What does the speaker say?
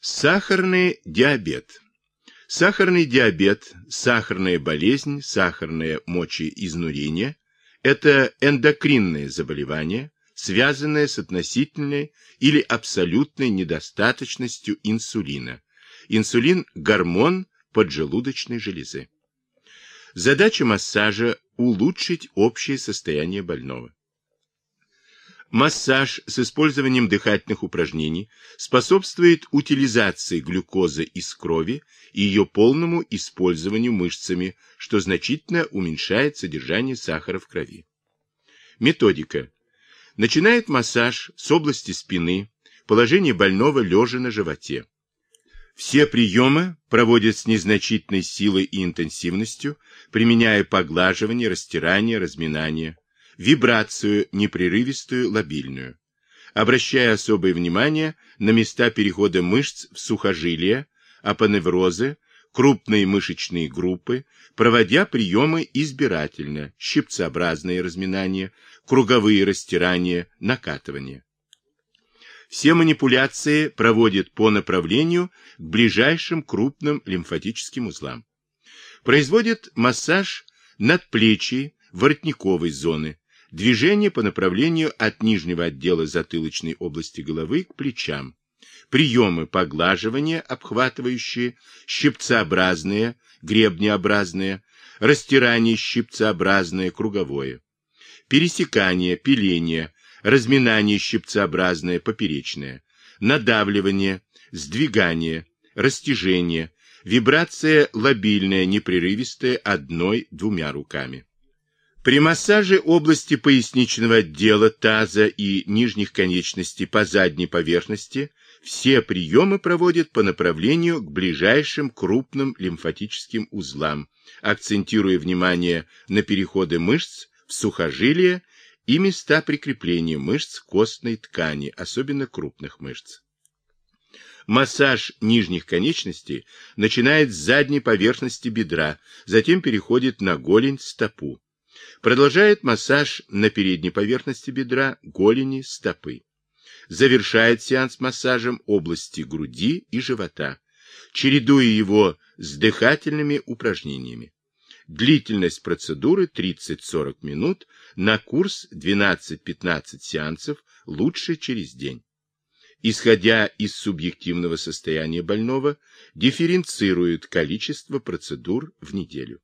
Сахарный диабет. Сахарный диабет, сахарная болезнь, сахарное мочеизнурение – это эндокринное заболевание, связанное с относительной или абсолютной недостаточностью инсулина. Инсулин – гормон поджелудочной железы. Задача массажа – улучшить общее состояние больного. Массаж с использованием дыхательных упражнений способствует утилизации глюкозы из крови и ее полному использованию мышцами, что значительно уменьшает содержание сахара в крови. Методика. Начинает массаж с области спины, положение больного лежа на животе. Все приемы проводят с незначительной силой и интенсивностью, применяя поглаживание, растирание, разминание вибрацию непрерывистую лобильную, обращая особое внимание на места перехода мышц в сухожилия, апоневрозы, крупные мышечные группы, проводя приемы избирательно, щипцеобразные разминания, круговые растирания, накатывания. Все манипуляции проводят по направлению к ближайшим крупным лимфатическим узлам. Производит массаж надплечий, воротниковой зоны, Движение по направлению от нижнего отдела затылочной области головы к плечам. Приемы поглаживания, обхватывающие, щипцеобразные, гребнеобразные, растирание щипцеобразное, круговое. Пересекание, пиление, разминание щипцеобразное, поперечное. Надавливание, сдвигание, растяжение, вибрация лобильная, непрерывистая одной-двумя руками. При массаже области поясничного отдела, таза и нижних конечностей по задней поверхности все приемы проводят по направлению к ближайшим крупным лимфатическим узлам, акцентируя внимание на переходы мышц в сухожилия и места прикрепления мышц костной ткани, особенно крупных мышц. Массаж нижних конечностей начинает с задней поверхности бедра, затем переходит на голень, стопу. Продолжает массаж на передней поверхности бедра, голени, стопы. Завершает сеанс массажем области груди и живота, чередуя его с дыхательными упражнениями. Длительность процедуры 30-40 минут, на курс 12-15 сеансов, лучше через день. Исходя из субъективного состояния больного, дифференцирует количество процедур в неделю.